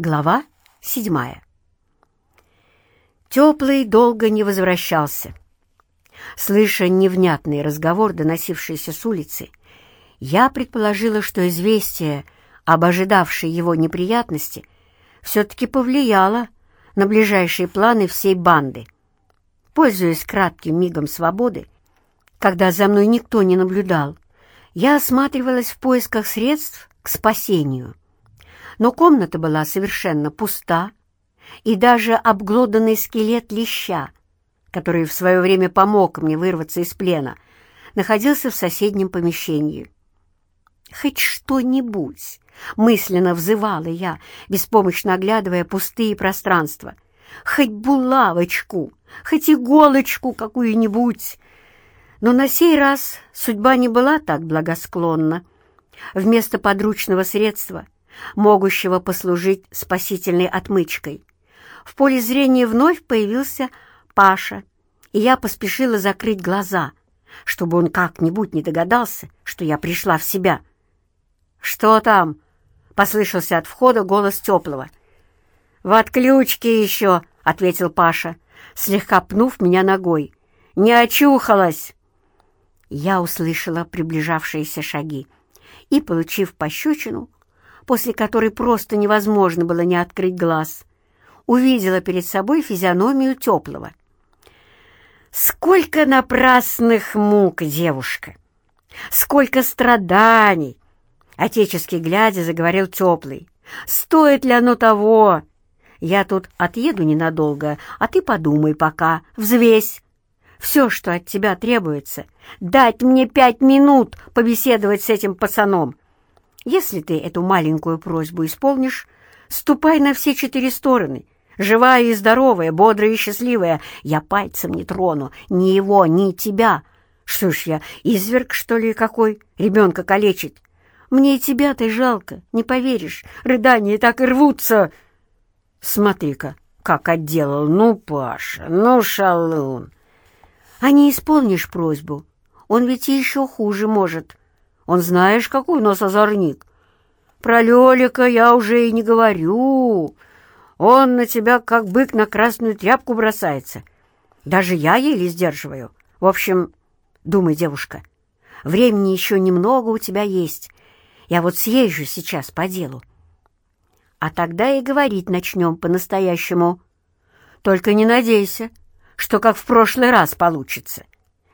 Глава седьмая. Теплый долго не возвращался. Слыша невнятный разговор, доносившийся с улицы, я предположила, что известие об ожидавшей его неприятности все-таки повлияло на ближайшие планы всей банды. Пользуясь кратким мигом свободы, когда за мной никто не наблюдал, я осматривалась в поисках средств к спасению — но комната была совершенно пуста, и даже обглоданный скелет леща, который в свое время помог мне вырваться из плена, находился в соседнем помещении. «Хоть что-нибудь!» — мысленно взывала я, беспомощно оглядывая пустые пространства. «Хоть булавочку, хоть иголочку какую-нибудь!» Но на сей раз судьба не была так благосклонна. Вместо подручного средства — могущего послужить спасительной отмычкой. В поле зрения вновь появился Паша, и я поспешила закрыть глаза, чтобы он как-нибудь не догадался, что я пришла в себя. «Что там?» — послышался от входа голос Теплого. «В отключке еще», — ответил Паша, слегка пнув меня ногой. «Не очухалась!» Я услышала приближавшиеся шаги и, получив пощечину, после которой просто невозможно было не открыть глаз, увидела перед собой физиономию теплого. «Сколько напрасных мук, девушка! Сколько страданий!» Отечески глядя, заговорил теплый. «Стоит ли оно того? Я тут отъеду ненадолго, а ты подумай пока, взвесь. Все, что от тебя требуется, дать мне пять минут побеседовать с этим пацаном. Если ты эту маленькую просьбу исполнишь, ступай на все четыре стороны. Живая и здоровая, бодрая и счастливая. Я пальцем не трону ни его, ни тебя. Что ж я, изверг, что ли, какой? Ребенка калечить? Мне и тебя-то жалко, не поверишь. Рыдания так и рвутся. Смотри-ка, как отделал. Ну, Паша, ну, шалун. А не исполнишь просьбу, он ведь еще хуже может. Он знаешь, какой у нас озорник. Про Лёлика я уже и не говорю. Он на тебя, как бык на красную тряпку, бросается. Даже я еле сдерживаю. В общем, думай, девушка, времени еще немного у тебя есть. Я вот съезжу сейчас по делу. А тогда и говорить начнем по-настоящему. Только не надейся, что как в прошлый раз получится.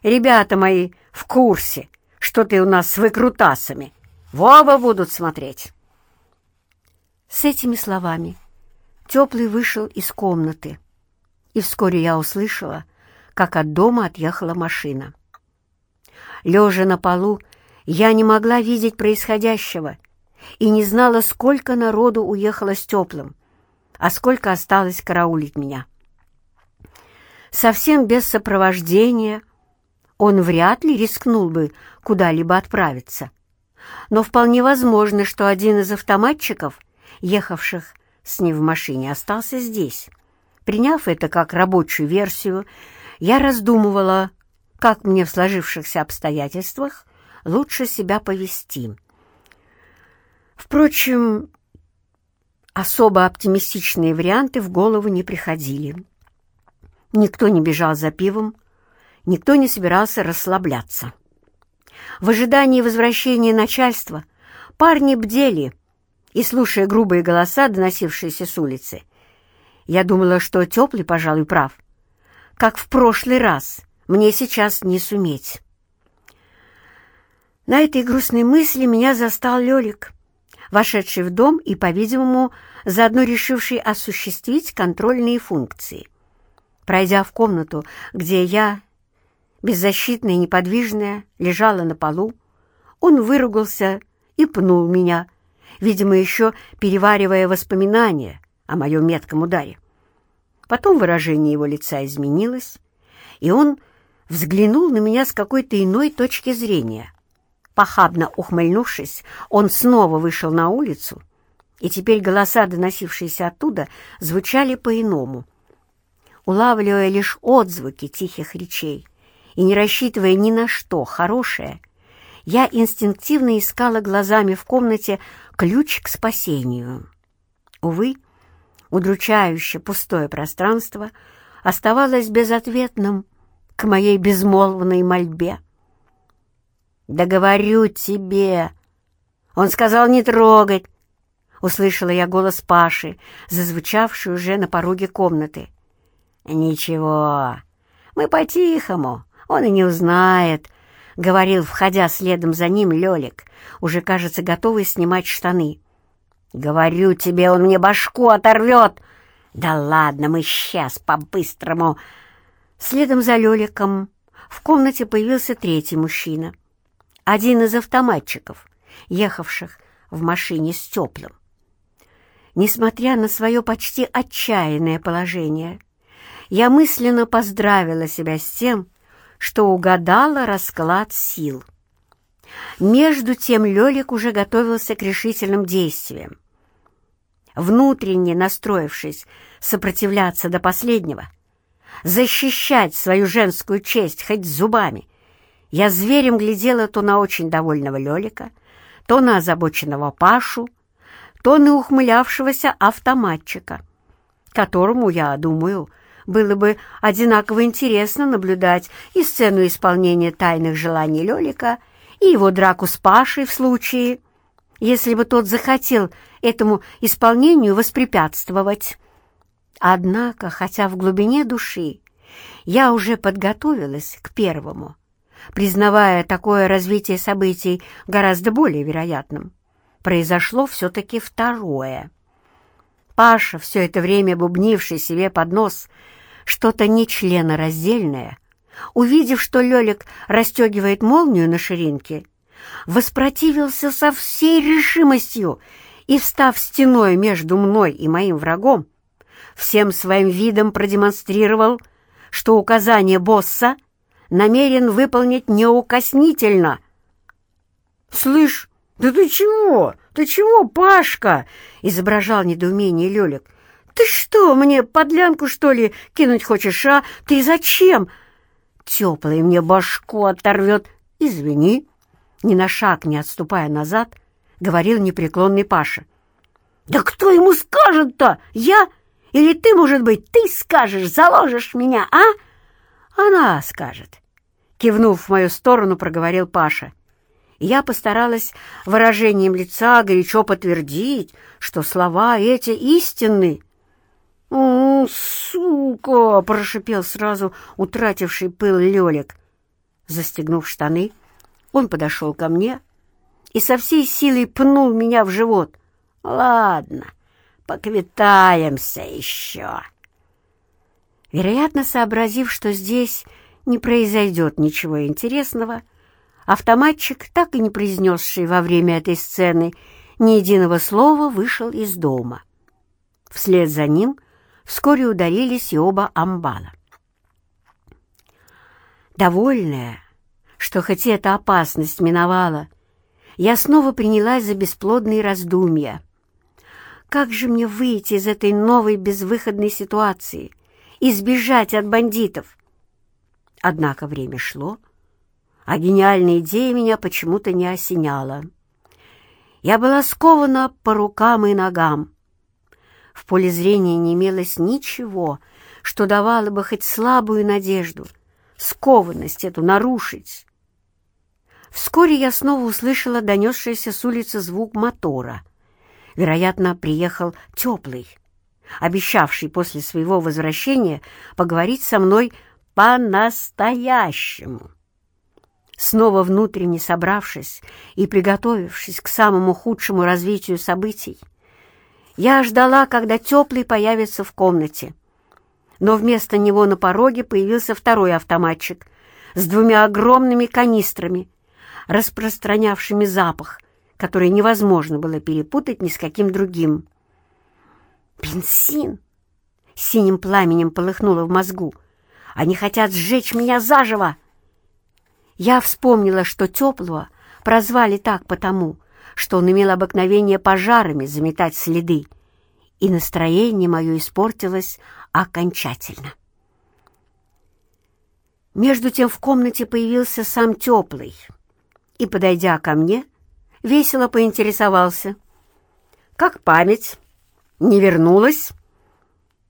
Ребята мои в курсе, что ты у нас с выкрутасами. В оба будут смотреть. С этими словами Теплый вышел из комнаты, и вскоре я услышала, как от дома отъехала машина. Лежа на полу, я не могла видеть происходящего и не знала, сколько народу уехало с Теплым, а сколько осталось караулить меня. Совсем без сопровождения он вряд ли рискнул бы куда-либо отправиться. Но вполне возможно, что один из автоматчиков, ехавших с ним в машине, остался здесь. Приняв это как рабочую версию, я раздумывала, как мне в сложившихся обстоятельствах лучше себя повести. Впрочем, особо оптимистичные варианты в голову не приходили. Никто не бежал за пивом, никто не собирался расслабляться. В ожидании возвращения начальства парни бдели, и, слушая грубые голоса, доносившиеся с улицы, я думала, что Теплый, пожалуй, прав. Как в прошлый раз, мне сейчас не суметь. На этой грустной мысли меня застал Лёлик, вошедший в дом и, по-видимому, заодно решивший осуществить контрольные функции. Пройдя в комнату, где я беззащитная и неподвижная, лежала на полу. Он выругался и пнул меня, видимо, еще переваривая воспоминания о моем метком ударе. Потом выражение его лица изменилось, и он взглянул на меня с какой-то иной точки зрения. Похабно ухмыльнувшись, он снова вышел на улицу, и теперь голоса, доносившиеся оттуда, звучали по-иному. Улавливая лишь отзвуки тихих речей, и не рассчитывая ни на что хорошее, я инстинктивно искала глазами в комнате ключ к спасению. Увы, Удручающе пустое пространство оставалось безответным к моей безмолвной мольбе. «Да говорю тебе!» Он сказал не трогать. Услышала я голос Паши, зазвучавший уже на пороге комнаты. «Ничего, мы по-тихому, он и не узнает», — говорил, входя следом за ним Лёлик, уже, кажется, готовый снимать штаны. «Говорю тебе, он мне башку оторвет!» «Да ладно, мы сейчас по-быстрому!» Следом за Лёликом в комнате появился третий мужчина. Один из автоматчиков, ехавших в машине с теплым. Несмотря на свое почти отчаянное положение, я мысленно поздравила себя с тем, что угадала расклад сил. Между тем Лёлик уже готовился к решительным действиям. Внутренне настроившись сопротивляться до последнего, защищать свою женскую честь хоть зубами, я зверем глядела то на очень довольного Лёлика, то на озабоченного Пашу, то на ухмылявшегося автоматчика, которому, я думаю, было бы одинаково интересно наблюдать и сцену исполнения тайных желаний Лёлика, и его драку с Пашей в случае, если бы тот захотел этому исполнению воспрепятствовать. Однако, хотя в глубине души я уже подготовилась к первому, признавая такое развитие событий гораздо более вероятным, произошло все-таки второе. Паша, все это время бубнивший себе под нос что-то нечленораздельное, увидев, что Лёлик расстегивает молнию на ширинке, воспротивился со всей решимостью и, встав стеной между мной и моим врагом, всем своим видом продемонстрировал, что указание босса намерен выполнить неукоснительно. «Слышь, да ты чего? Ты чего, Пашка?» — изображал недоумение Лёлик. «Ты что, мне подлянку, что ли, кинуть хочешь, а? Ты зачем?» «Теплый мне башку оторвет. Извини». Ни на шаг не отступая назад, говорил непреклонный Паша. «Да кто ему скажет-то? Я? Или ты, может быть, ты скажешь, заложишь меня, а?» «Она скажет», — кивнув в мою сторону, проговорил Паша. Я постаралась выражением лица горячо подтвердить, что слова эти истинны. «О, сука!» — прошипел сразу утративший пыл Лёлик. Застегнув штаны, он подошел ко мне и со всей силой пнул меня в живот. «Ладно, поквитаемся еще». Вероятно, сообразив, что здесь не произойдет ничего интересного, автоматчик, так и не произнесший во время этой сцены ни единого слова, вышел из дома. Вслед за ним вскоре ударились и оба амбала. Довольная, что хоть эта опасность миновала, я снова принялась за бесплодные раздумья. Как же мне выйти из этой новой безвыходной ситуации — избежать от бандитов. Однако время шло, а гениальная идея меня почему-то не осеняла. Я была скована по рукам и ногам. В поле зрения не имелось ничего, что давало бы хоть слабую надежду, скованность эту нарушить. Вскоре я снова услышала донесшийся с улицы звук мотора. Вероятно, приехал теплый обещавший после своего возвращения поговорить со мной по-настоящему. Снова внутренне собравшись и приготовившись к самому худшему развитию событий, я ждала, когда теплый появится в комнате. Но вместо него на пороге появился второй автоматчик с двумя огромными канистрами, распространявшими запах, который невозможно было перепутать ни с каким другим. Бензин! Синим пламенем полыхнуло в мозгу. Они хотят сжечь меня заживо! Я вспомнила, что теплого прозвали так потому, что он имел обыкновение пожарами заметать следы, и настроение мое испортилось окончательно. Между тем в комнате появился сам теплый и, подойдя ко мне, весело поинтересовался. «Как память?» не вернулась?»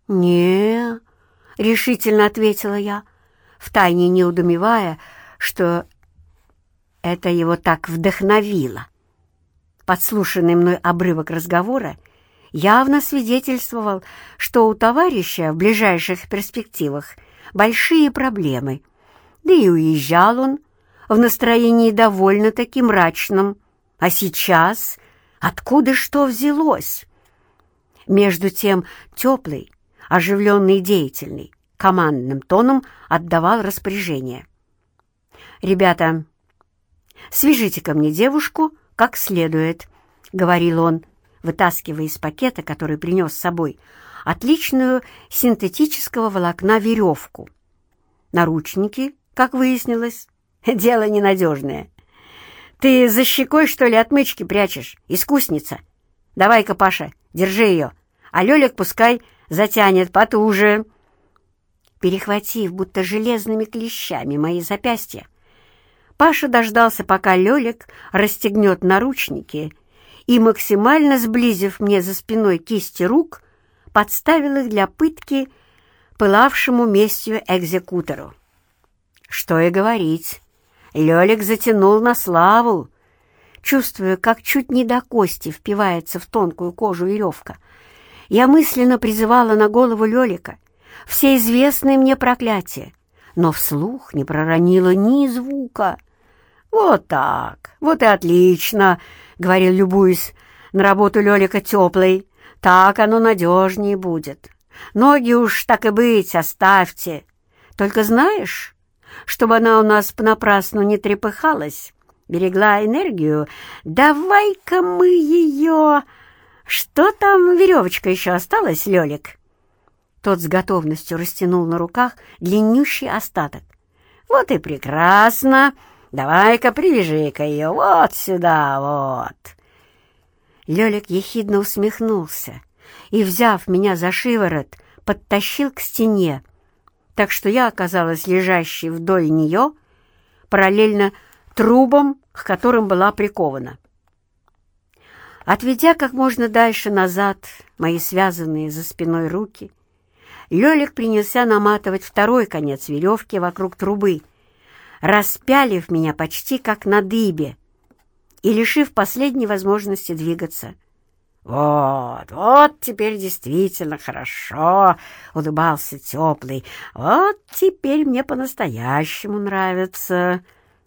не решительно ответила я, втайне неудумевая, что это его так вдохновило. Подслушанный мной обрывок разговора явно свидетельствовал, что у товарища в ближайших перспективах большие проблемы, да и уезжал он в настроении довольно-таки мрачном. А сейчас откуда что взялось? Между тем теплый, оживленный и деятельный, командным тоном отдавал распоряжение. «Ребята, свяжите ко мне девушку как следует», — говорил он, вытаскивая из пакета, который принес с собой, отличную синтетического волокна веревку. Наручники, как выяснилось, дело ненадежное. «Ты за щекой, что ли, отмычки прячешь? Искусница! Давай-ка, Паша, держи ее, а Лёлик пускай затянет потуже». Перехватив будто железными клещами мои запястья, Паша дождался, пока Лёлик расстегнет наручники и, максимально сблизив мне за спиной кисти рук, подставил их для пытки пылавшему местью экзекутору. Что и говорить, Лёлик затянул на славу, чувствуя, как чуть не до кости впивается в тонкую кожу веревка. Я мысленно призывала на голову Лёлика все известные мне проклятия, но вслух не проронила ни звука. «Вот так, вот и отлично!» — говорил, любуясь на работу Лёлика теплой. «Так оно надежнее будет. Ноги уж так и быть оставьте. Только знаешь, чтобы она у нас понапрасну не трепыхалась, берегла энергию, давай-ка мы ее... Что там, веревочка еще осталась, Лёлик?» Тот с готовностью растянул на руках длиннющий остаток. «Вот и прекрасно! Давай-ка привяжи-ка ее вот сюда, вот!» Лёлик ехидно усмехнулся и, взяв меня за шиворот, подтащил к стене, так что я оказалась лежащей вдоль нее, параллельно трубам, к которым была прикована. Отведя как можно дальше назад мои связанные за спиной руки, Лёлик принялся наматывать второй конец веревки вокруг трубы, распялив меня почти как на дыбе и лишив последней возможности двигаться. «Вот, вот теперь действительно хорошо!» — улыбался теплый. «Вот теперь мне по-настоящему нравится.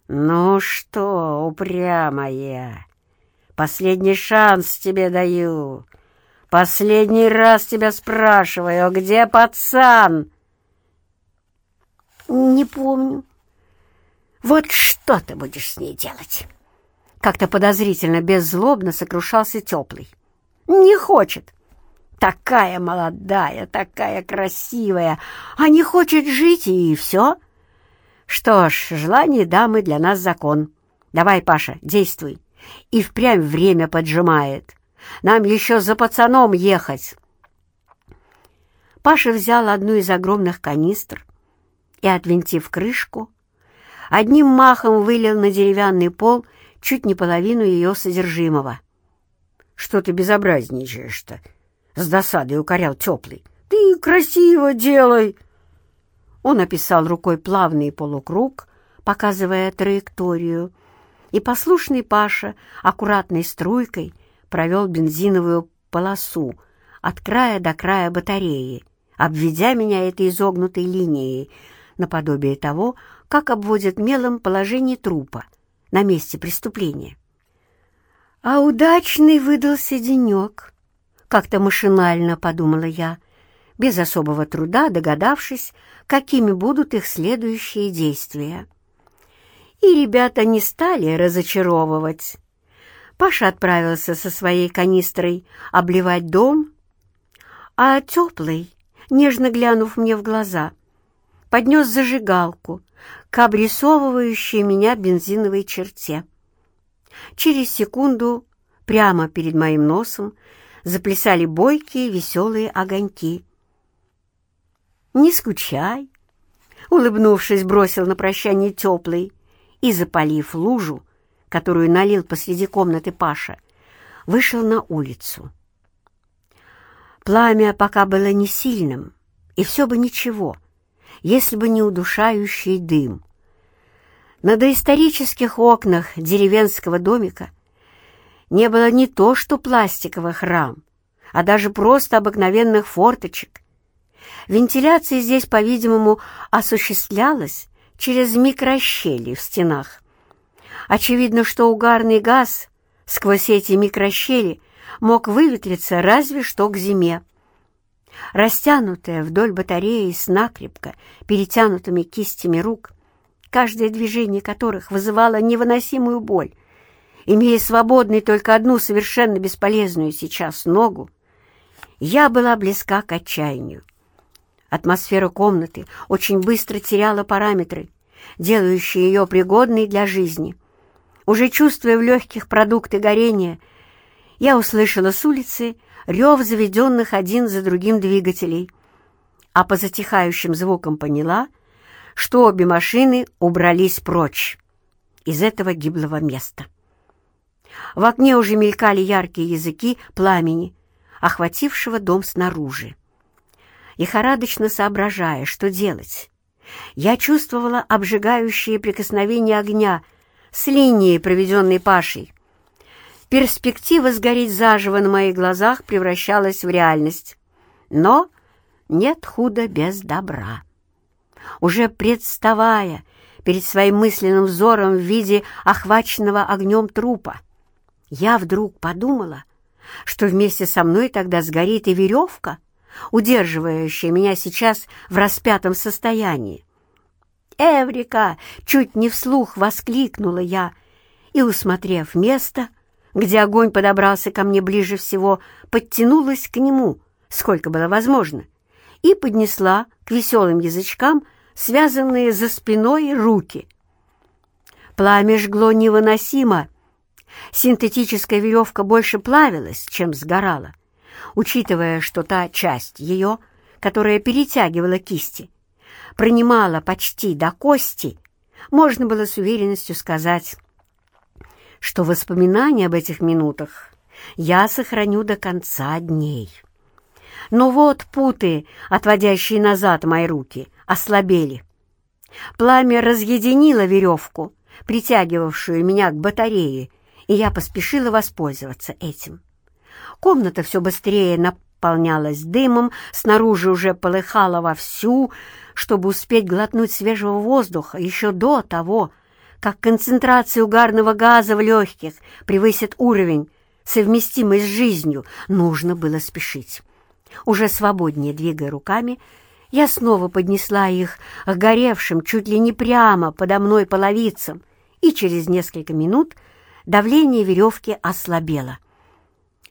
Ну что, упрямая, последний шанс тебе даю. Последний раз тебя спрашиваю, где пацан?» «Не помню». «Вот что ты будешь с ней делать?» Как-то подозрительно, беззлобно сокрушался теплый. «Не хочет. Такая молодая, такая красивая, а не хочет жить, и все. Что ж, желание дамы для нас закон. Давай, Паша, действуй. И впрямь время поджимает. Нам еще за пацаном ехать. Паша взял одну из огромных канистр и, отвинтив крышку, одним махом вылил на деревянный пол чуть не половину ее содержимого. «Что ты безобразничаешь-то?» — с досадой укорял теплый. «Ты красиво делай!» Он описал рукой плавный полукруг, показывая траекторию, и послушный Паша аккуратной струйкой провел бензиновую полосу от края до края батареи, обведя меня этой изогнутой линией, наподобие того, как обводят мелом положение трупа на месте преступления. А удачный выдался денек, как-то машинально подумала я, без особого труда догадавшись, какими будут их следующие действия. И ребята не стали разочаровывать. Паша отправился со своей канистрой обливать дом, а теплый, нежно глянув мне в глаза, поднес зажигалку к обрисовывающей меня бензиновой черте. Через секунду прямо перед моим носом заплясали бойкие веселые огоньки. «Не скучай!» — улыбнувшись, бросил на прощание теплый и, запалив лужу, которую налил посреди комнаты Паша, вышел на улицу. Пламя пока было не сильным, и все бы ничего, если бы не удушающий дым. На доисторических окнах деревенского домика не было не то что пластиковых рам, а даже просто обыкновенных форточек. Вентиляция здесь, по-видимому, осуществлялась через микрощели в стенах. Очевидно, что угарный газ сквозь эти микрощели мог выветриться разве что к зиме. Растянутая вдоль батареи с накрепко перетянутыми кистями рук, каждое движение которых вызывало невыносимую боль, имея свободной только одну совершенно бесполезную сейчас ногу, я была близка к отчаянию. Атмосфера комнаты очень быстро теряла параметры, делающие ее пригодной для жизни. Уже чувствуя в легких продукты горения, я услышала с улицы рев заведенных один за другим двигателей, а по затихающим звукам поняла, что обе машины убрались прочь из этого гиблого места. В окне уже мелькали яркие языки пламени, охватившего дом снаружи. Лихорадочно соображая, что делать, я чувствовала обжигающее прикосновение огня с линией, проведенной Пашей. Перспектива сгореть заживо на моих глазах превращалась в реальность. Но нет худа без добра. Уже представая перед своим мысленным взором в виде охваченного огнем трупа, я вдруг подумала, что вместе со мной тогда сгорит и веревка, удерживающая меня сейчас в распятом состоянии. «Эврика!» — чуть не вслух воскликнула я и, усмотрев место, где огонь подобрался ко мне ближе всего, подтянулась к нему, сколько было возможно, и поднесла к веселым язычкам связанные за спиной руки. Пламя жгло невыносимо. Синтетическая веревка больше плавилась, чем сгорала, учитывая, что та часть ее, которая перетягивала кисти, принимала почти до кости, можно было с уверенностью сказать, что воспоминания об этих минутах я сохраню до конца дней. Но вот путы, отводящие назад мои руки, ослабели. Пламя разъединило веревку, притягивавшую меня к батарее, и я поспешила воспользоваться этим. Комната все быстрее наполнялась дымом, снаружи уже полыхала вовсю, чтобы успеть глотнуть свежего воздуха еще до того, как концентрация угарного газа в легких превысит уровень, совместимый с жизнью, нужно было спешить. Уже свободнее двигая руками, я снова поднесла их к горевшим чуть ли не прямо подо мной половицам, и через несколько минут давление веревки ослабело.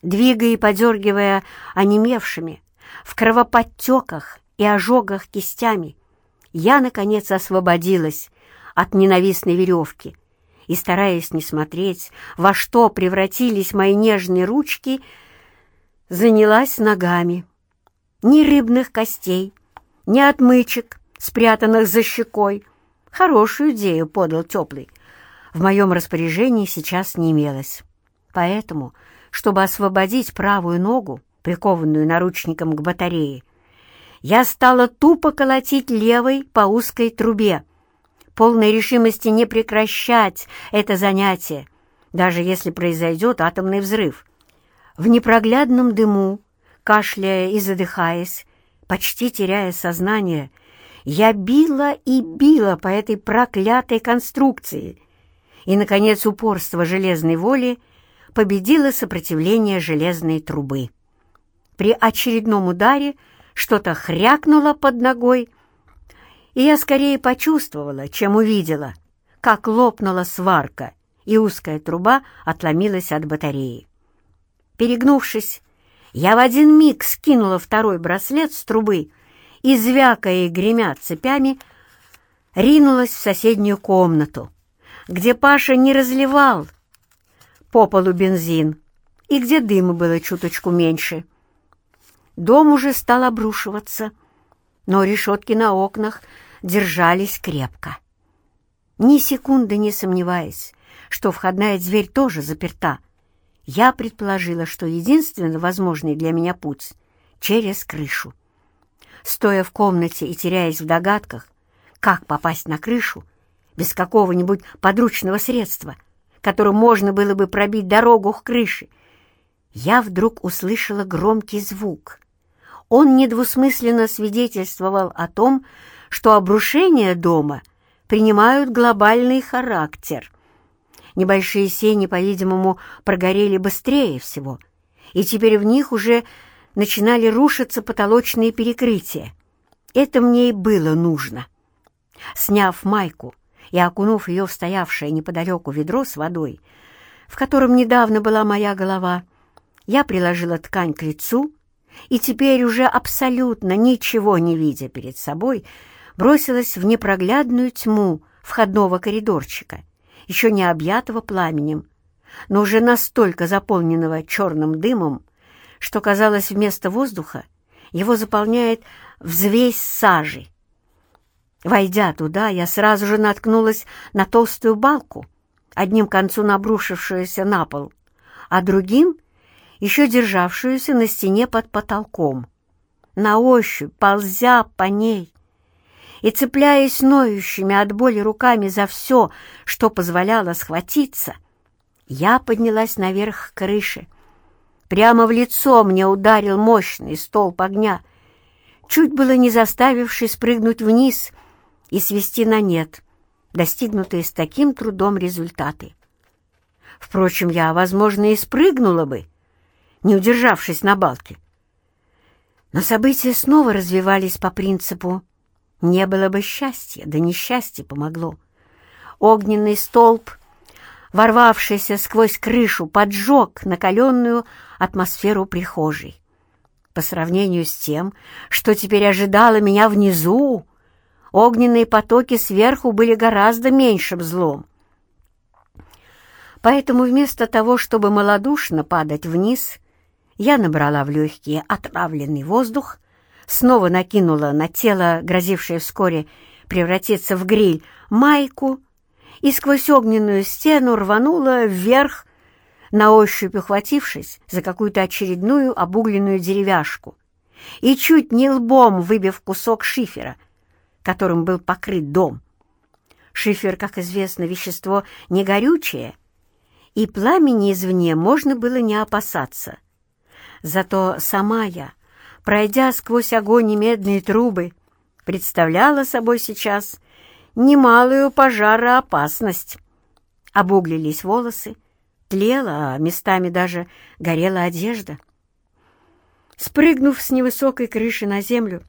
Двигая и подергивая онемевшими, в кровоподтеках и ожогах кистями, я, наконец, освободилась от ненавистной веревки и, стараясь не смотреть, во что превратились мои нежные ручки, занялась ногами. Ни рыбных костей, ни отмычек, спрятанных за щекой. Хорошую идею подал теплый. В моем распоряжении сейчас не имелось. Поэтому, чтобы освободить правую ногу, прикованную наручником к батарее, я стала тупо колотить левой по узкой трубе, полной решимости не прекращать это занятие, даже если произойдет атомный взрыв. В непроглядном дыму, кашляя и задыхаясь, почти теряя сознание, я била и била по этой проклятой конструкции, и, наконец, упорство железной воли победило сопротивление железной трубы. При очередном ударе что-то хрякнуло под ногой, и я скорее почувствовала, чем увидела, как лопнула сварка, и узкая труба отломилась от батареи. Перегнувшись, я в один миг скинула второй браслет с трубы и, звякая и гремя цепями, ринулась в соседнюю комнату, где Паша не разливал по полу бензин и где дыма было чуточку меньше. Дом уже стал обрушиваться, но решетки на окнах держались крепко. Ни секунды не сомневаясь, что входная дверь тоже заперта, я предположила, что единственный возможный для меня путь через крышу. Стоя в комнате и теряясь в догадках, как попасть на крышу, без какого-нибудь подручного средства, которым можно было бы пробить дорогу к крыше, я вдруг услышала громкий звук. Он недвусмысленно свидетельствовал о том, что обрушения дома принимают глобальный характер. Небольшие сени, по-видимому, прогорели быстрее всего, и теперь в них уже начинали рушиться потолочные перекрытия. Это мне и было нужно. Сняв майку и окунув ее в стоявшее неподалеку ведро с водой, в котором недавно была моя голова, я приложила ткань к лицу и теперь уже абсолютно ничего не видя перед собой, бросилась в непроглядную тьму входного коридорчика, еще не объятого пламенем, но уже настолько заполненного черным дымом, что, казалось, вместо воздуха его заполняет взвесь сажи. Войдя туда, я сразу же наткнулась на толстую балку, одним концом набрушившуюся на пол, а другим — еще державшуюся на стене под потолком. На ощупь, ползя по ней и цепляясь ноющими от боли руками за все, что позволяло схватиться, я поднялась наверх крыши. Прямо в лицо мне ударил мощный столб огня, чуть было не заставивший спрыгнуть вниз и свести на нет достигнутые с таким трудом результаты. Впрочем, я, возможно, и спрыгнула бы, не удержавшись на балке. Но события снова развивались по принципу «не было бы счастья, да несчастье помогло». Огненный столб, ворвавшийся сквозь крышу, поджег накаленную атмосферу прихожей. По сравнению с тем, что теперь ожидало меня внизу, огненные потоки сверху были гораздо меньшим злом. Поэтому вместо того, чтобы малодушно падать вниз, я набрала в легкие отравленный воздух, снова накинула на тело, грозившее вскоре превратиться в гриль, майку и сквозь огненную стену рванула вверх, на ощупь ухватившись за какую-то очередную обугленную деревяшку и чуть не лбом выбив кусок шифера, которым был покрыт дом. Шифер, как известно, вещество не горючее, и пламени извне можно было не опасаться — Зато сама я, пройдя сквозь огонь и медные трубы, представляла собой сейчас немалую пожароопасность. Обуглились волосы, тлела, а местами даже горела одежда. Спрыгнув с невысокой крыши на землю,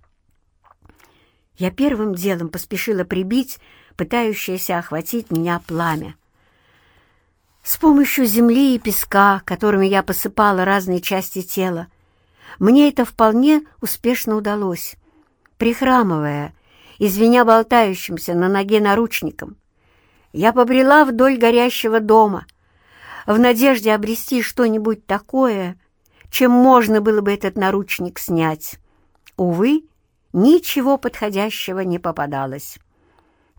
я первым делом поспешила прибить пытающееся охватить меня пламя. С помощью земли и песка, которыми я посыпала разные части тела, мне это вполне успешно удалось. Прихрамывая, извиня болтающимся на ноге наручником, я побрела вдоль горящего дома, в надежде обрести что-нибудь такое, чем можно было бы этот наручник снять. Увы, ничего подходящего не попадалось.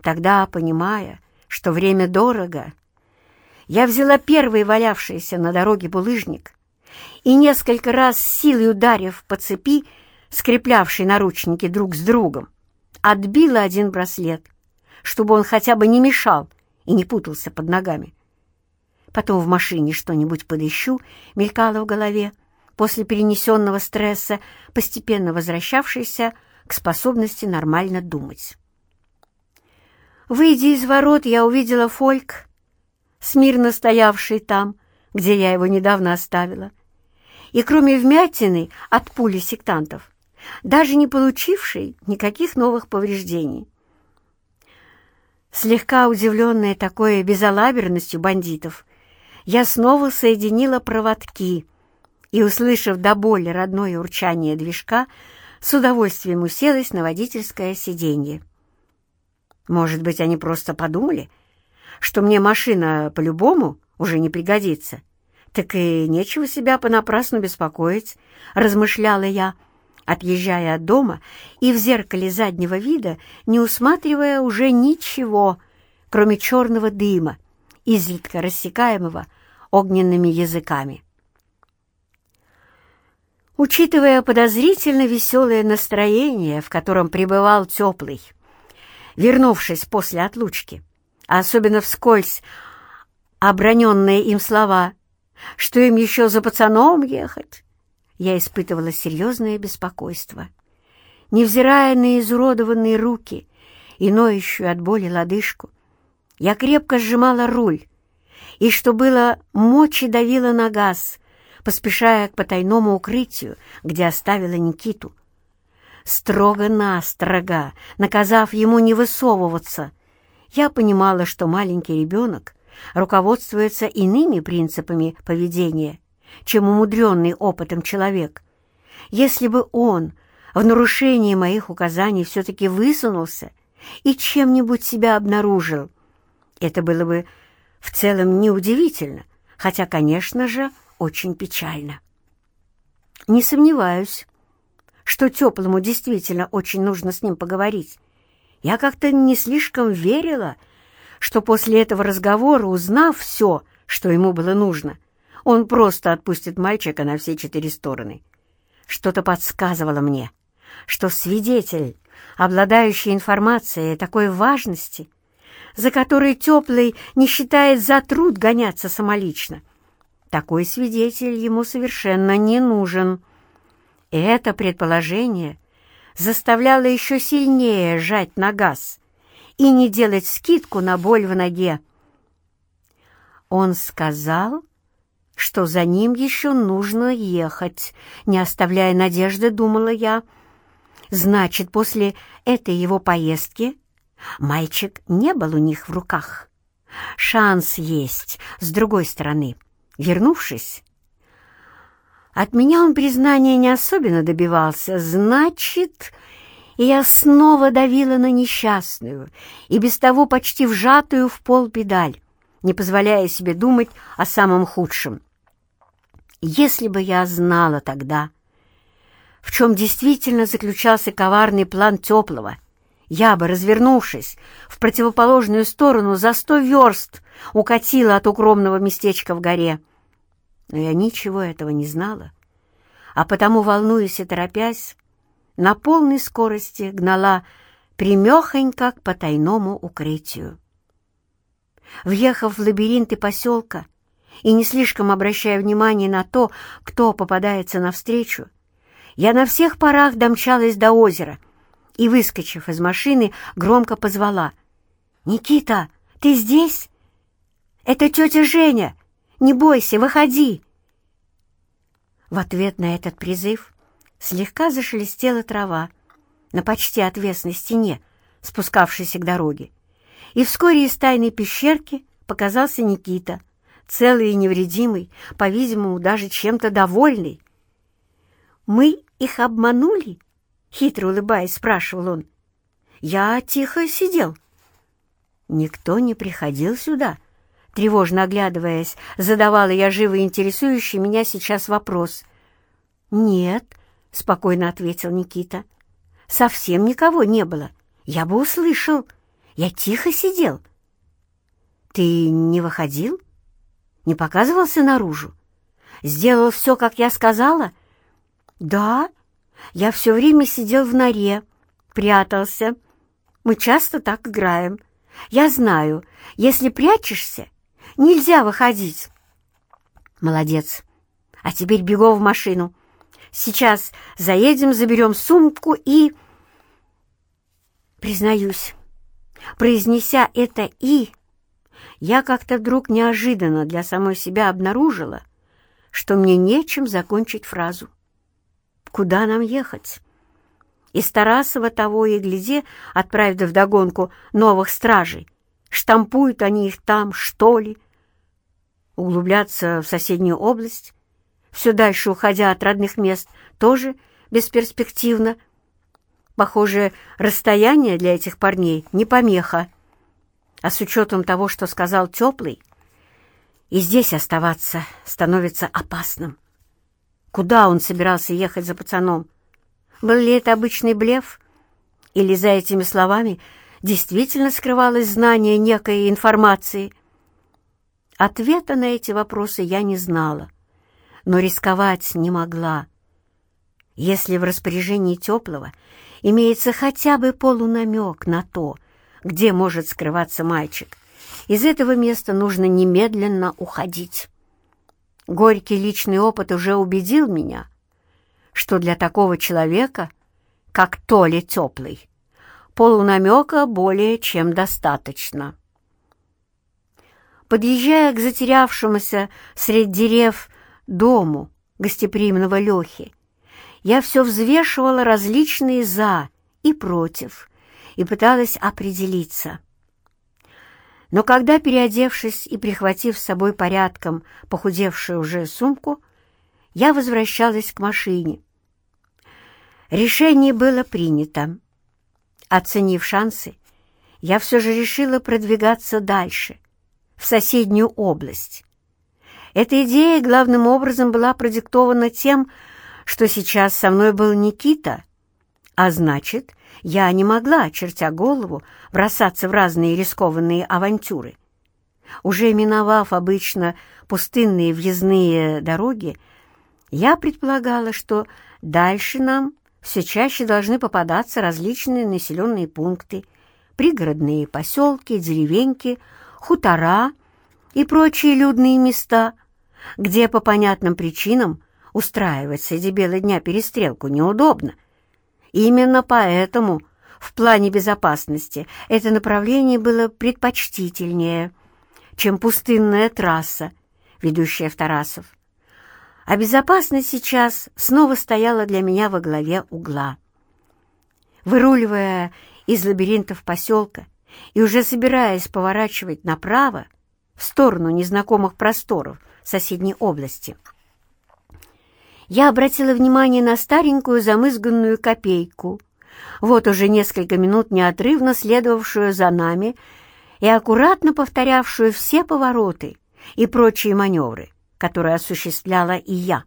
Тогда, понимая, что время дорого, я взяла первый валявшийся на дороге булыжник и несколько раз силой ударив по цепи, скреплявшей наручники друг с другом, отбила один браслет, чтобы он хотя бы не мешал и не путался под ногами. Потом в машине что-нибудь подыщу, мелькало в голове, после перенесенного стресса, постепенно возвращавшийся к способности нормально думать. Выйдя из ворот, я увидела Фольк, смирно стоявший там, где я его недавно оставила, и кроме вмятины от пули сектантов, даже не получивший никаких новых повреждений. Слегка удивленная такой безалаберностью бандитов, я снова соединила проводки и, услышав до боли родное урчание движка, с удовольствием уселась на водительское сиденье. Может быть, они просто подумали, что мне машина по-любому уже не пригодится. Так и нечего себя понапрасну беспокоить, размышляла я, отъезжая от дома и в зеркале заднего вида, не усматривая уже ничего, кроме черного дыма, изредка рассекаемого огненными языками. Учитывая подозрительно веселое настроение, в котором пребывал теплый, вернувшись после отлучки, особенно вскользь оброненные им слова, что им еще за пацаном ехать, я испытывала серьезное беспокойство. Невзирая на изуродованные руки и ноющую от боли лодыжку, я крепко сжимала руль и, что было мочи, давила на газ, поспешая к потайному укрытию, где оставила Никиту. Строго-настрого, наказав ему не высовываться, я понимала, что маленький ребенок руководствуется иными принципами поведения, чем умудренный опытом человек. Если бы он в нарушении моих указаний все-таки высунулся и чем-нибудь себя обнаружил, это было бы в целом неудивительно, хотя, конечно же, очень печально. Не сомневаюсь, что Теплому действительно очень нужно с ним поговорить. Я как-то не слишком верила, что после этого разговора, узнав все, что ему было нужно, он просто отпустит мальчика на все четыре стороны. Что-то подсказывало мне, что свидетель, обладающий информацией такой важности, за которой Теплый не считает за труд гоняться самолично, такой свидетель ему совершенно не нужен. И это предположение заставляло еще сильнее сжать на газ и не делать скидку на боль в ноге. Он сказал, что за ним еще нужно ехать, не оставляя надежды, думала я. Значит, после этой его поездки мальчик не был у них в руках. Шанс есть с другой стороны — вернувшись. От меня он признания не особенно добивался. Значит, я снова давила на несчастную и без того почти вжатую в пол педаль, не позволяя себе думать о самом худшем. Если бы я знала тогда, в чем действительно заключался коварный план Теплого, я бы, развернувшись в противоположную сторону за сто верст, укатила от укромного местечка в горе. Но я ничего этого не знала, а потому, волнуясь и торопясь, на полной скорости гнала примехонько к потайному укрытию. Въехав в лабиринты поселка и не слишком обращая внимания на то, кто попадается навстречу, я на всех парах домчалась до озера и, выскочив из машины, громко позвала. «Никита, ты здесь? Это тетя Женя! Не бойся, выходи!» В ответ на этот призыв слегка зашелестела трава на почти отвесной стене, спускавшейся к дороге, и вскоре из тайной пещерки показался Никита, целый и невредимый, по-видимому, даже чем-то довольный. «Мы их обманули?» — хитро улыбаясь, спрашивал он. «Я тихо сидел». «Никто не приходил сюда?» Тревожно оглядываясь, задавала я живо интересующий меня сейчас вопрос. «Нет», — спокойно ответил Никита. «Совсем никого не было. Я бы услышал. Я тихо сидел». «Ты не выходил? Не показывался наружу? Сделал все, как я сказала?» «Да, я все время сидел в норе, прятался. Мы часто так играем. Я знаю, если прячешься, Нельзя выходить. Молодец. А теперь бегом в машину. Сейчас заедем, заберем сумку и... Признаюсь, произнеся это «и», я как-то вдруг неожиданно для самой себя обнаружила, что мне нечем закончить фразу. Куда нам ехать? Из Тарасова того и гляди, отправив вдогонку новых стражей. Штампуют они их там, что ли? Углубляться в соседнюю область, все дальше уходя от родных мест, тоже бесперспективно. Похоже, расстояние для этих парней не помеха. А с учетом того, что сказал Теплый, и здесь оставаться становится опасным. Куда он собирался ехать за пацаном? Был ли это обычный блеф? Или за этими словами действительно скрывалось знание некой информации — Ответа на эти вопросы я не знала, но рисковать не могла. Если в распоряжении теплого имеется хотя бы полунамек на то, где может скрываться мальчик, из этого места нужно немедленно уходить. Горький личный опыт уже убедил меня, что для такого человека, как Толя Теплый, полунамека более чем достаточно. Подъезжая к затерявшемуся среди дерев дому гостеприимного Лехи, я все взвешивала различные «за» и «против» и пыталась определиться. Но когда, переодевшись и прихватив с собой порядком похудевшую уже сумку, я возвращалась к машине. Решение было принято. Оценив шансы, я все же решила продвигаться дальше, в соседнюю область. Эта идея главным образом была продиктована тем, что сейчас со мной был Никита, а значит, я не могла, чертя голову, бросаться в разные рискованные авантюры. Уже миновав обычно пустынные въездные дороги, я предполагала, что дальше нам все чаще должны попадаться различные населенные пункты, пригородные поселки, деревеньки, хутора и прочие людные места, где по понятным причинам устраивать среди бела дня перестрелку неудобно. Именно поэтому в плане безопасности это направление было предпочтительнее, чем пустынная трасса, ведущая в Тарасов. А безопасность сейчас снова стояла для меня во главе угла. Выруливая из лабиринтов поселка и уже собираясь поворачивать направо, в сторону незнакомых просторов соседней области, я обратила внимание на старенькую замызганную копейку, вот уже несколько минут неотрывно следовавшую за нами и аккуратно повторявшую все повороты и прочие маневры, которые осуществляла и я.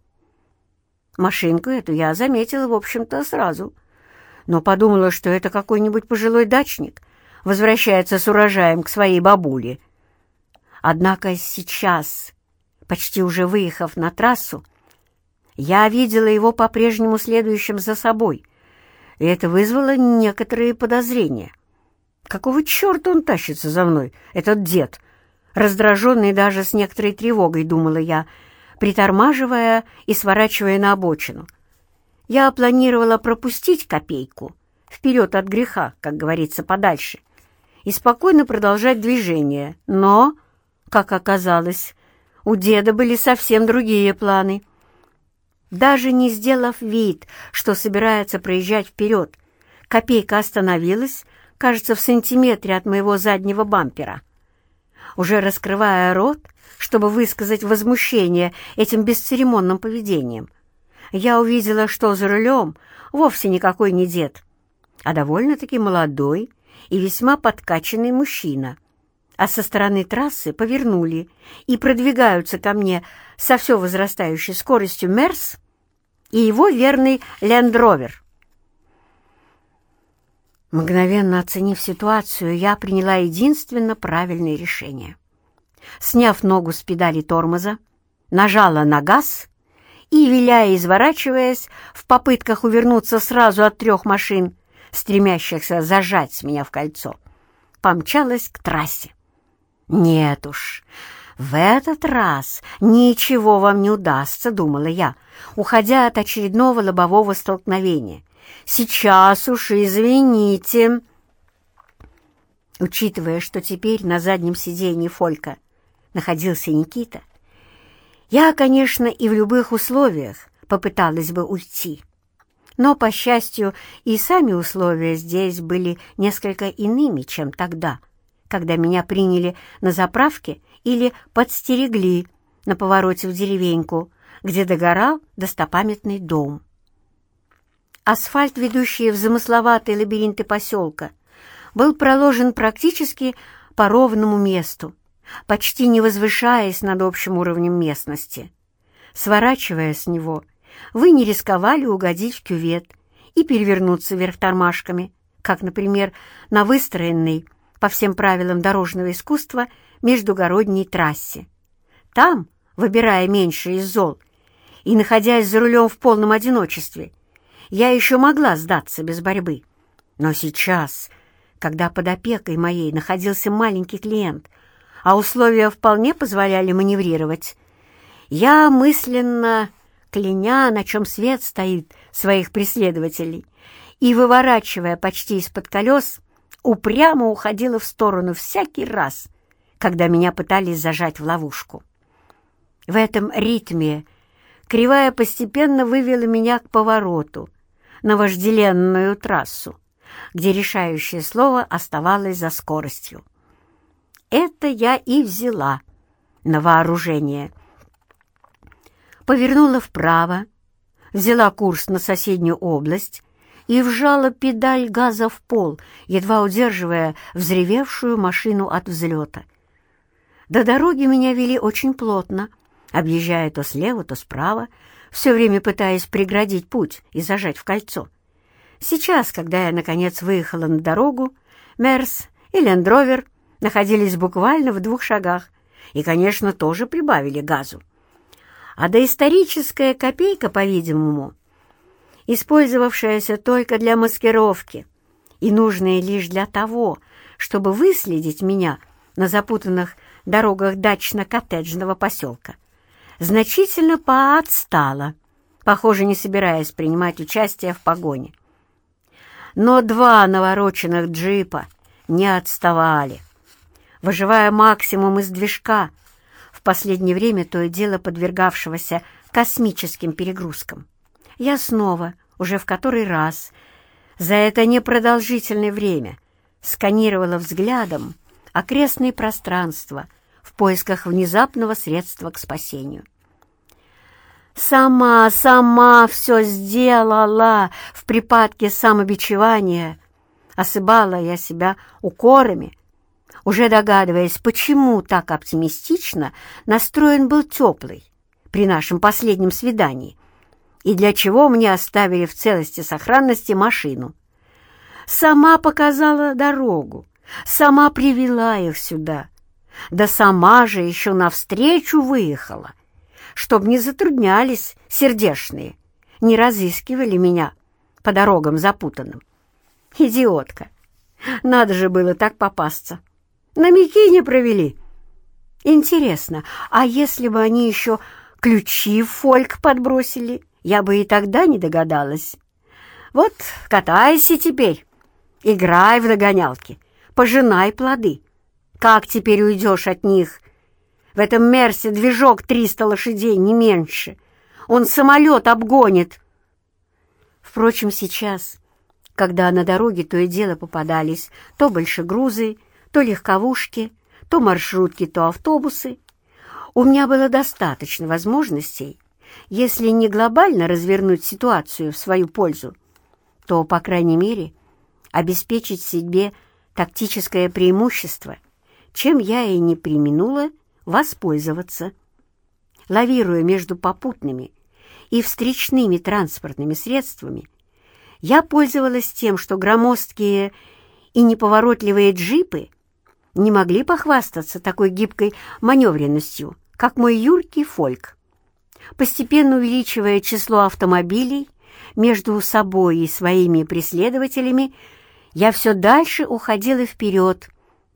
Машинку эту я заметила, в общем-то, сразу, но подумала, что это какой-нибудь пожилой дачник возвращается с урожаем к своей бабуле. Однако сейчас, почти уже выехав на трассу, я видела его по-прежнему следующим за собой, и это вызвало некоторые подозрения. Какого черта он тащится за мной, этот дед? Раздраженный даже с некоторой тревогой, думала я, притормаживая и сворачивая на обочину. Я планировала пропустить копейку, вперед от греха, как говорится, подальше, и спокойно продолжать движение, но, как оказалось, у деда были совсем другие планы — даже не сделав вид, что собирается проезжать вперед, копейка остановилась, кажется, в сантиметре от моего заднего бампера. Уже раскрывая рот, чтобы высказать возмущение этим бесцеремонным поведением, я увидела, что за рулем вовсе никакой не дед, а довольно-таки молодой и весьма подкачанный мужчина. А со стороны трассы повернули и продвигаются ко мне со все возрастающей скоростью Мерс и его верный лендровер. Мгновенно оценив ситуацию, я приняла единственно правильное решение. Сняв ногу с педали тормоза, нажала на газ и, виляя и изворачиваясь, в попытках увернуться сразу от трех машин, стремящихся зажать меня в кольцо, помчалась к трассе. Нет уж, «В этот раз ничего вам не удастся», — думала я, уходя от очередного лобового столкновения. «Сейчас уж извините». Учитывая, что теперь на заднем сиденье Фолька находился Никита, я, конечно, и в любых условиях попыталась бы уйти. Но, по счастью, и сами условия здесь были несколько иными, чем тогда, когда меня приняли на заправке или подстерегли на повороте в деревеньку, где догорал достопамятный дом. Асфальт, ведущий в замысловатые лабиринты поселка, был проложен практически по ровному месту, почти не возвышаясь над общим уровнем местности. Сворачивая с него, вы не рисковали угодить в кювет и перевернуться вверх тормашками, как, например, на выстроенной, по всем правилам дорожного искусства, междугородней трассе. Там, выбирая меньше из зол и находясь за рулем в полном одиночестве, я еще могла сдаться без борьбы. Но сейчас, когда под опекой моей находился маленький клиент, а условия вполне позволяли маневрировать, я мысленно, кляня, на чем свет стоит своих преследователей, и, выворачивая почти из-под колес, упрямо уходила в сторону всякий раз, когда меня пытались зажать в ловушку. В этом ритме кривая постепенно вывела меня к повороту на вожделенную трассу, где решающее слово оставалось за скоростью. Это я и взяла на вооружение. Повернула вправо, взяла курс на соседнюю область и вжала педаль газа в пол, едва удерживая взревевшую машину от взлета. До дороги меня вели очень плотно, объезжая то слева, то справа, все время пытаясь преградить путь и зажать в кольцо. Сейчас, когда я, наконец, выехала на дорогу, Мерс и Лендровер находились буквально в двух шагах и, конечно, тоже прибавили газу. А доисторическая копейка, по-видимому, использовавшаяся только для маскировки и нужная лишь для того, чтобы выследить меня на запутанных дорогах дачно-коттеджного поселка, значительно поотстала, похоже, не собираясь принимать участие в погоне. Но два навороченных джипа не отставали. Выживая максимум из движка, последнее время то и дело подвергавшегося космическим перегрузкам, я снова, уже в который раз, за это непродолжительное время сканировала взглядом окрестные пространства в поисках внезапного средства к спасению. Сама, сама все сделала в припадке самобичевания. Осыпала я себя укорами, уже догадываясь, почему так оптимистично настроен был теплый при нашем последнем свидании и для чего мне оставили в целости сохранности машину. Сама показала дорогу, сама привела их сюда, да сама же еще навстречу выехала, чтоб не затруднялись сердешные, не разыскивали меня по дорогам запутанным. Идиотка! Надо же было так попасться. На Микине провели. Интересно, а если бы они еще ключи в фольк подбросили, я бы и тогда не догадалась. Вот катайся теперь, играй в догонялки, пожинай плоды. Как теперь уйдешь от них? В этом Мерсе движок триста лошадей, не меньше. Он самолет обгонит. Впрочем, сейчас, когда на дороге то и дело попадались то большегрузы, то легковушки, то маршрутки, то автобусы, у меня было достаточно возможностей, если не глобально развернуть ситуацию в свою пользу, то, по крайней мере, обеспечить себе тактическое преимущество, чем я и не применула воспользоваться. Лавируя между попутными и встречными транспортными средствами, я пользовалась тем, что громоздкие и неповоротливые джипы не могли похвастаться такой гибкой маневренностью, как мой юркий фольк. Постепенно увеличивая число автомобилей между собой и своими преследователями, я все дальше уходила вперед,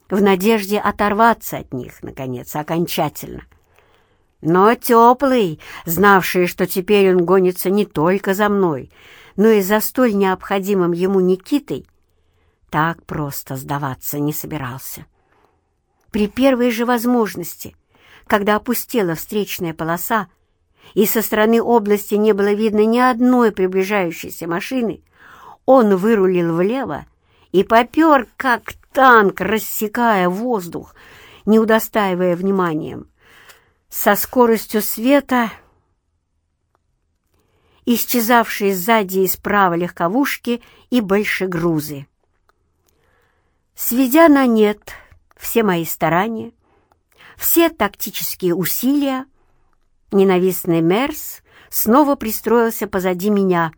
в надежде оторваться от них, наконец, окончательно. Но теплый, знавший, что теперь он гонится не только за мной, но и за столь необходимым ему Никитой, так просто сдаваться не собирался. При первой же возможности, когда опустела встречная полоса, и со стороны области не было видно ни одной приближающейся машины, он вырулил влево и попер, как танк, рассекая воздух, не удостаивая вниманием. Со скоростью света исчезавшие сзади и справа легковушки и большегрузы. Сведя на нет все мои старания, все тактические усилия, ненавистный Мерс снова пристроился позади меня,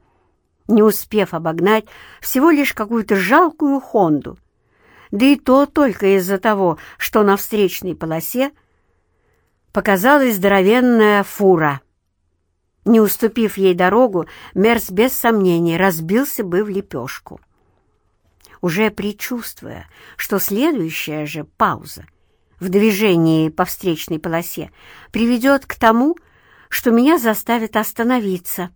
не успев обогнать всего лишь какую-то жалкую Хонду, да и то только из-за того, что на встречной полосе показалась здоровенная фура. Не уступив ей дорогу, Мерс без сомнений разбился бы в лепешку. Уже предчувствуя, что следующая же пауза в движении по встречной полосе приведет к тому, что меня заставят остановиться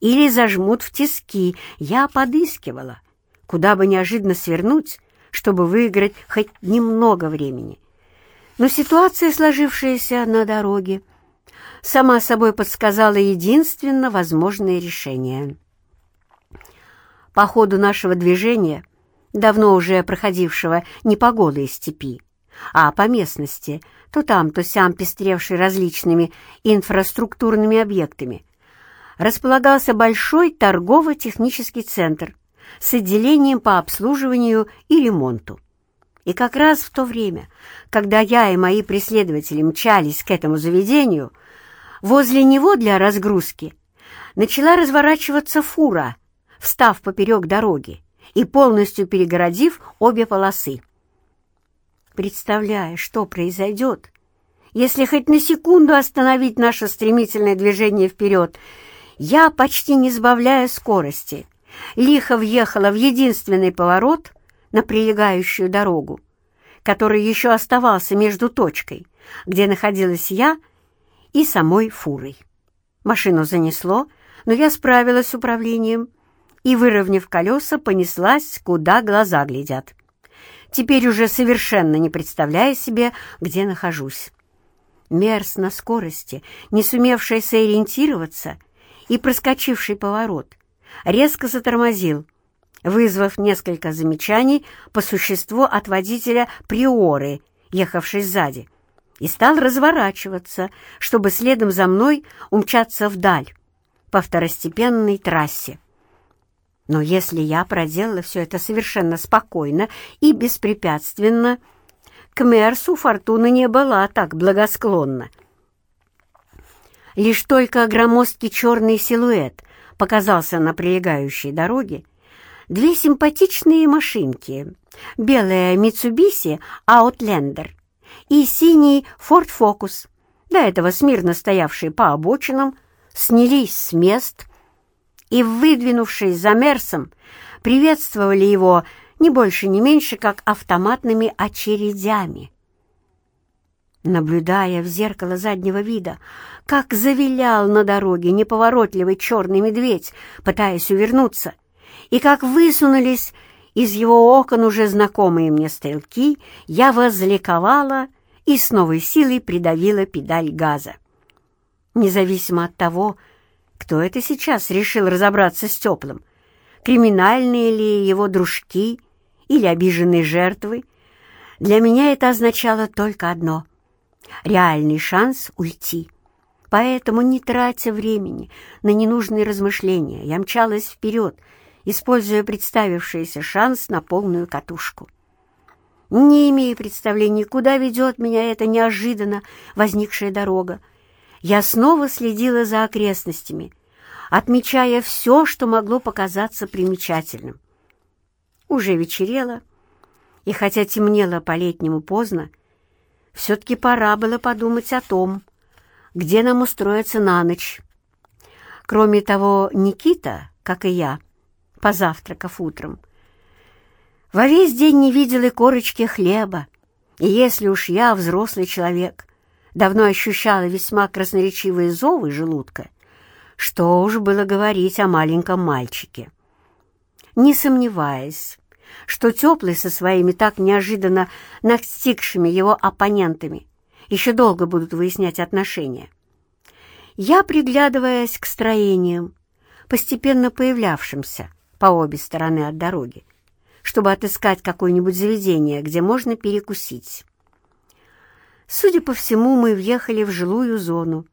или зажмут в тиски, я подыскивала, куда бы неожиданно свернуть, чтобы выиграть хоть немного времени. Но ситуация, сложившаяся на дороге, сама собой подсказала единственно возможное решение. По ходу нашего движения, давно уже проходившего не по голой степи, а по местности, то там, то сям пестревшей различными инфраструктурными объектами, располагался большой торгово-технический центр с отделением по обслуживанию и ремонту. И как раз в то время, когда я и мои преследователи мчались к этому заведению, возле него для разгрузки начала разворачиваться фура, встав поперек дороги и полностью перегородив обе полосы. Представляя, что произойдет, если хоть на секунду остановить наше стремительное движение вперед, я, почти не сбавляя скорости, лихо въехала в единственный поворот на прилегающую дорогу, который еще оставался между точкой, где находилась я, и самой фурой. Машину занесло, но я справилась с управлением и, выровняв колеса, понеслась, куда глаза глядят. Теперь уже совершенно не представляя себе, где нахожусь. Мерс на скорости, не сумевший сориентироваться и проскочивший поворот, резко затормозил, вызвав несколько замечаний по существу от водителя Приоры, ехавшей сзади, и стал разворачиваться, чтобы следом за мной умчаться вдаль по второстепенной трассе. Но если я проделала все это совершенно спокойно и беспрепятственно, к Мерсу фортуна не была так благосклонна. Лишь только громоздкий черный силуэт показался на прилегающей дороге, две симпатичные машинки, белая Mitsubishi Outlander и синий Ford Focus, до этого смирно стоявшие по обочинам, снялись с мест и, выдвинувшись за Мерсом, приветствовали его не больше, не меньше, как автоматными очередями. Наблюдая в зеркало заднего вида, как завилял на дороге неповоротливый черный медведь, пытаясь увернуться, и как высунулись из его окон уже знакомые мне стрелки, я возликовала и с новой силой придавила педаль газа. Независимо от того, кто это сейчас решил разобраться с теплым, криминальные ли его дружки или обиженные жертвы, для меня это означало только одно — реальный шанс уйти. Поэтому, не тратя времени на ненужные размышления, я мчалась вперед, используя представившийся шанс на полную катушку. Не имея представления, куда ведет меня эта неожиданно возникшая дорога, я снова следила за окрестностями, отмечая все, что могло показаться примечательным. Уже вечерело, и хотя темнело по-летнему поздно, все-таки пора было подумать о том, где нам устроиться на ночь. Кроме того, Никита, как и я, позавтракав утром, во весь день не видел и корочки хлеба, и если уж я, взрослый человек, давно ощущала весьма красноречивые зовы желудка, что уж было говорить о маленьком мальчике. Не сомневаясь, что Теплый со своими так неожиданно настигшими его оппонентами еще долго будут выяснять отношения. Я, приглядываясь к строениям, постепенно появлявшимся по обе стороны от дороги, чтобы отыскать какое-нибудь заведение, где можно перекусить. Судя по всему, мы въехали в жилую зону.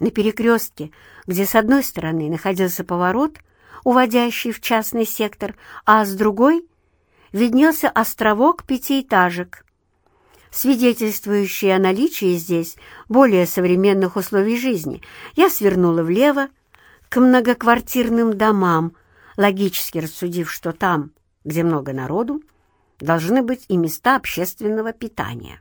На перекрестке, где с одной стороны находился поворот, уводящий в частный сектор, а с другой виднелся островок пятиэтажек, свидетельствующие о наличии здесь более современных условий жизни, я свернула влево к многоквартирным домам, логически рассудив, что там, где много народу, должны быть и места общественного питания.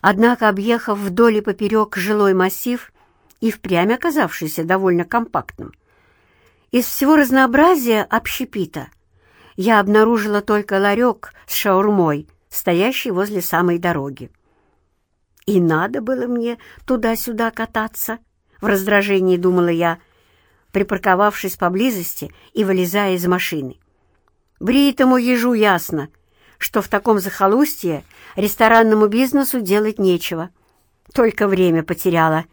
Однако, объехав вдоль и поперек жилой массив и впрямь оказавшийся довольно компактным. Из всего разнообразия общепита я обнаружила только ларек с шаурмой, стоящий возле самой дороги. И надо было мне туда-сюда кататься, в раздражении думала я, припарковавшись поблизости и вылезая из машины. Бритому ежу ясно, что в таком захолустье ресторанному бизнесу делать нечего. Только время потеряла.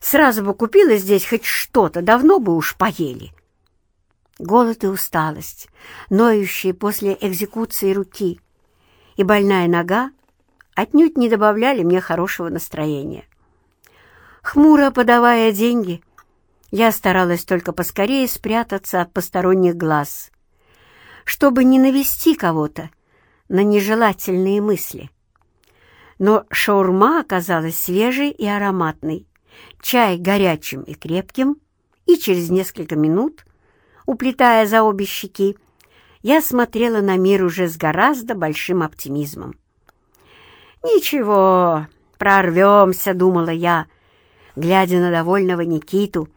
Сразу бы купила здесь хоть что-то, давно бы уж поели. Голод и усталость, ноющие после экзекуции руки и больная нога отнюдь не добавляли мне хорошего настроения. Хмуро подавая деньги, я старалась только поскорее спрятаться от посторонних глаз, чтобы не навести кого-то на нежелательные мысли. Но шаурма оказалась свежей и ароматной, чай горячим и крепким, и через несколько минут, уплетая за обе щеки, я смотрела на мир уже с гораздо большим оптимизмом. «Ничего, прорвемся», — думала я, глядя на довольного Никиту,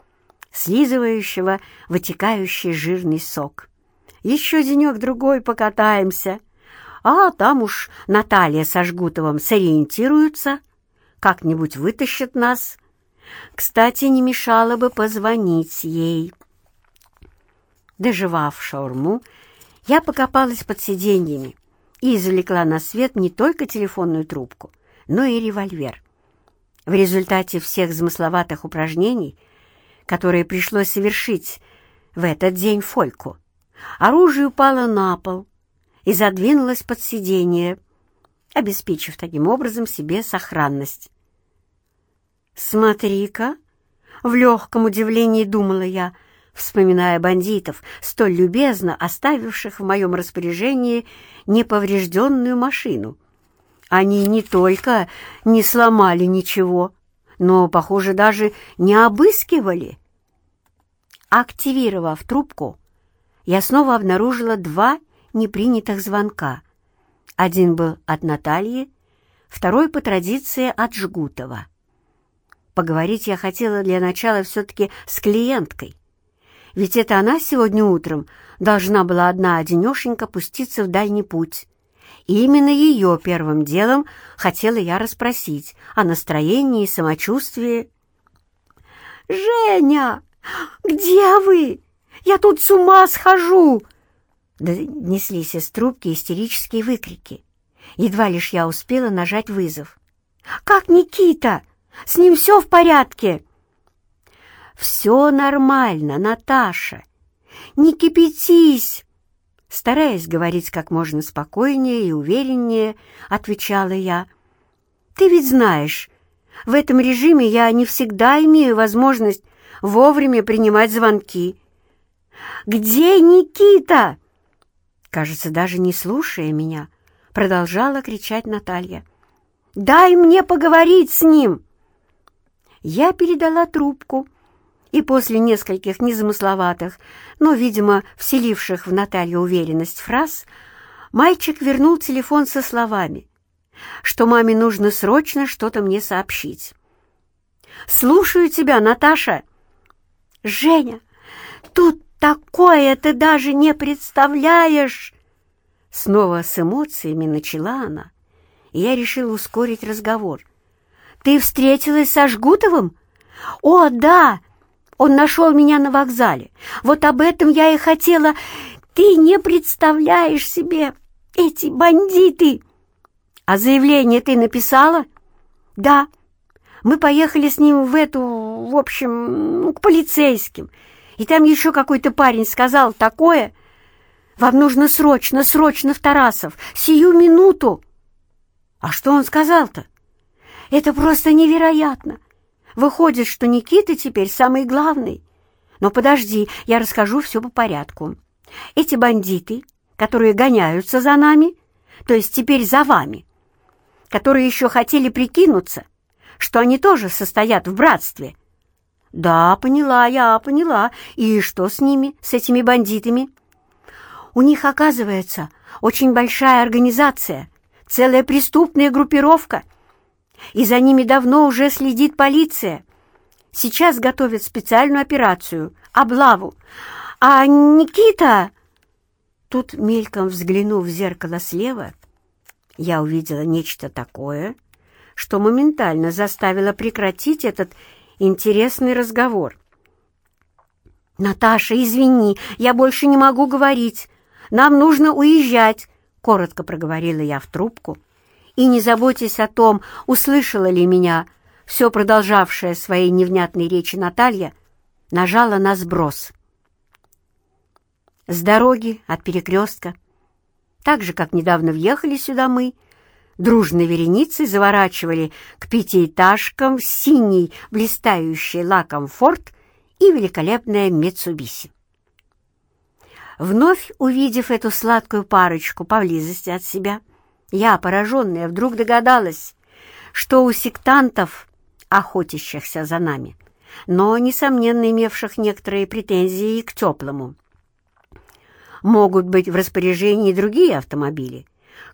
слизывающего вытекающий жирный сок. «Еще денек-другой покатаемся, а там уж Наталья со Жгутовым сориентируются, как-нибудь вытащат нас. Кстати, не мешало бы позвонить ей». Доживав шаурму, я покопалась под сиденьями и извлекла на свет не только телефонную трубку, но и револьвер. В результате всех замысловатых упражнений, которые пришлось совершить в этот день Фольку, оружие упало на пол и задвинулось под сиденье, обеспечив таким образом себе сохранность. «Смотри-ка!» — в легком удивлении думала я, вспоминая бандитов, столь любезно оставивших в моем распоряжении неповрежденную машину — они не только не сломали ничего, но, похоже, даже не обыскивали. Активировав трубку, я снова обнаружила два непринятых звонка. Один был от Натальи, второй, по традиции, от Жгутова. Поговорить я хотела для начала все-таки с клиенткой, ведь это она сегодня утром должна была одна-одинешенька пуститься в дальний путь. И именно ее первым делом хотела я расспросить о настроении и самочувствии. «Женя, где вы? Я тут с ума схожу!» Донеслись из трубки истерические выкрики. Едва лишь я успела нажать вызов. «Как Никита? С ним все в порядке?» «Все нормально, Наташа. Не кипятись!» Стараясь говорить как можно спокойнее и увереннее, отвечала я. «Ты ведь знаешь, в этом режиме я не всегда имею возможность вовремя принимать звонки». «Где Никита?» Кажется, даже не слушая меня, продолжала кричать Наталья. «Дай мне поговорить с ним!» Я передала трубку, и после нескольких незамысловатых, но, видимо, вселивших в Наталью уверенность фраз, мальчик вернул телефон со словами, что маме нужно срочно что-то мне сообщить. «Слушаю тебя, Наташа!» «Женя, тут такое ты даже не представляешь!» Снова с эмоциями начала она, и я решила ускорить разговор. «Ты встретилась со Жгутовым?» «О, да! Он нашел меня на вокзале. Вот об этом я и хотела. Ты не представляешь себе эти бандиты!» «А заявление ты написала?» «Да. Мы поехали с ним в эту, в общем, ну, к полицейским. И там еще какой-то парень сказал такое. Вам нужно срочно, срочно в Тарасов, сию минуту!» «А что он сказал-то?» «Это просто невероятно! Выходит, что Никита теперь самый главный. Но подожди, я расскажу все по порядку. Эти бандиты, которые гоняются за нами, то есть теперь за вами, которые еще хотели прикинуться, что они тоже состоят в братстве. Да, поняла я, поняла. И что с ними, с этими бандитами? У них, оказывается, очень большая организация, целая преступная группировка — и за ними давно уже следит полиция. Сейчас готовят специальную операцию, облаву. А Никита...» Тут, мельком взглянув в зеркало слева, я увидела нечто такое, что моментально заставило прекратить этот интересный разговор. «Наташа, извини, я больше не могу говорить. Нам нужно уезжать», — коротко проговорила я в трубку. И не заботьтесь о том, услышала ли меня, все продолжавшая своей невнятной речи Наталья, нажала на сброс. С дороги от перекрестка, так же, как недавно въехали сюда мы, дружной вереницей заворачивали к пятиэтажкам синий, блистающий лаком форт и великолепная Митсубиси. Вновь увидев эту сладкую парочку поблизости от себя, я, пораженная, вдруг догадалась, что у сектантов, охотящихся за нами, но, несомненно, имевших некоторые претензии к теплому, могут быть в распоряжении другие автомобили,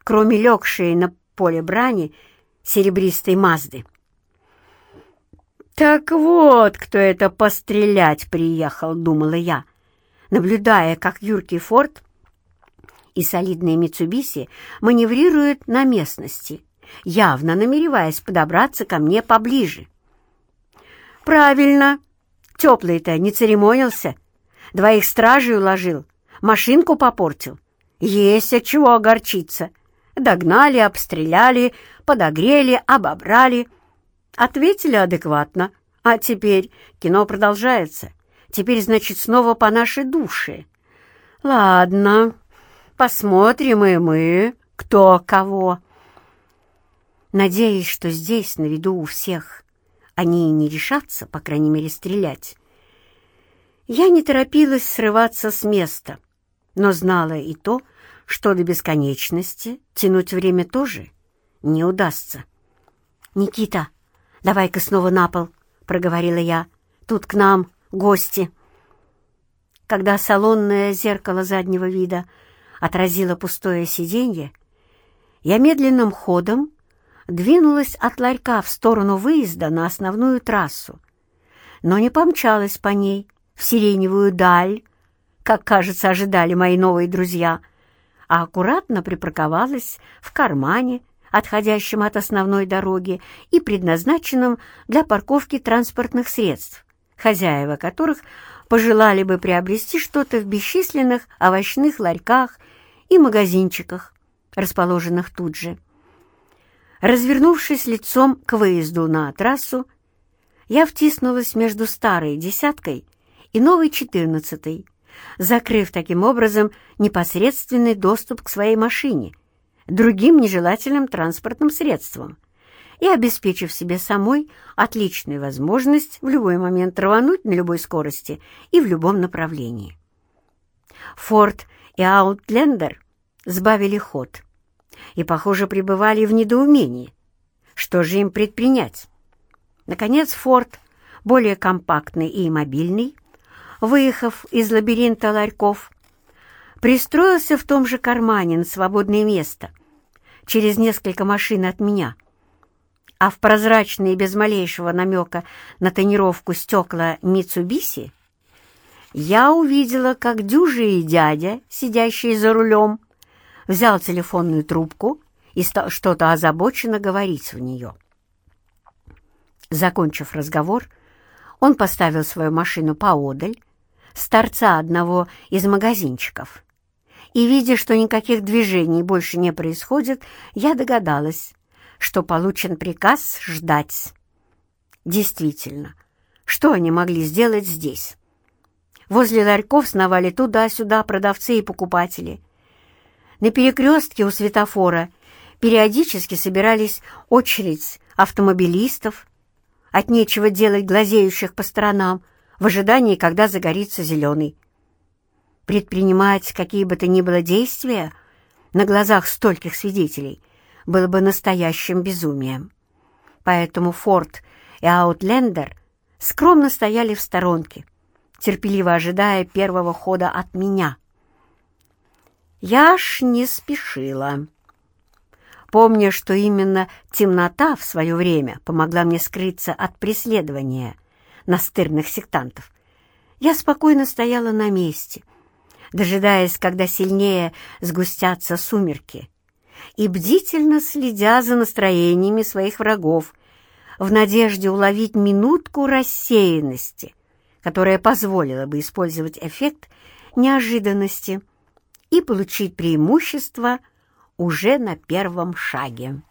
кроме легшей на поле брани серебристой Мазды. «Так вот, кто это пострелять приехал», — думала я, наблюдая, как юркий форт и солидные Митсубиси маневрируют на местности, явно намереваясь подобраться ко мне поближе. «Правильно, теплый-то не церемонился, двоих стражей уложил, машинку попортил. Есть от чего огорчиться. Догнали, обстреляли, подогрели, обобрали» Ответили адекватно. А теперь кино продолжается. Теперь, значит, снова по нашей душе. Ладно, посмотрим и мы, кто кого. Надеюсь, что здесь, на виду у всех, они не решатся, по крайней мере, стрелять. Я не торопилась срываться с места, но знала и то, что до бесконечности тянуть время тоже не удастся. «Никита!» «Давай-ка снова на пол», — проговорила я. «Тут к нам гости». Когда салонное зеркало заднего вида отразило пустое сиденье, я медленным ходом двинулась от ларька в сторону выезда на основную трассу, но не помчалась по ней в сиреневую даль, как, кажется, ожидали мои новые друзья, а аккуратно припарковалась в кармане отходящим от основной дороги и предназначенным для парковки транспортных средств, хозяева которых пожелали бы приобрести что-то в бесчисленных овощных ларьках и магазинчиках, расположенных тут же. Развернувшись лицом к выезду на трассу, я втиснулась между старой десяткой и новой четырнадцатой, закрыв таким образом непосредственный доступ к своей машине — другим нежелательным транспортным средством и обеспечив себе самой отличную возможность в любой момент рвануть на любой скорости и в любом направлении. Форд и Аутлендер сбавили ход и, похоже, пребывали в недоумении. Что же им предпринять? Наконец, Форд, более компактный и мобильный, выехав из лабиринта ларьков, пристроился в том же кармане на свободное место, через несколько машин от меня, а в прозрачные без малейшего намека на тонировку стекла Митсубиси я увидела, как дюжий дядя, сидящий за рулем, взял телефонную трубку и стал что-то озабоченно говорить в нее. Закончив разговор, он поставил свою машину поодаль, с торца одного из магазинчиков, и, видя, что никаких движений больше не происходит, я догадалась, что получен приказ ждать. Действительно, что они могли сделать здесь? Возле ларьков сновали туда-сюда продавцы и покупатели. На перекрестке у светофора периодически собирались очередь автомобилистов, от нечего делать глазеющих по сторонам, в ожидании, когда загорится зеленый предпринимать какие бы то ни было действия на глазах стольких свидетелей было бы настоящим безумием. Поэтому Форд и Аутлендер скромно стояли в сторонке, терпеливо ожидая первого хода от меня. Я ж не спешила. Помня, что именно темнота в свое время помогла мне скрыться от преследования, настырных сектантов, я спокойно стояла на месте, дожидаясь, когда сильнее сгустятся сумерки, и бдительно следя за настроениями своих врагов, в надежде уловить минутку рассеянности, которая позволила бы использовать эффект неожиданности и получить преимущество уже на первом шаге.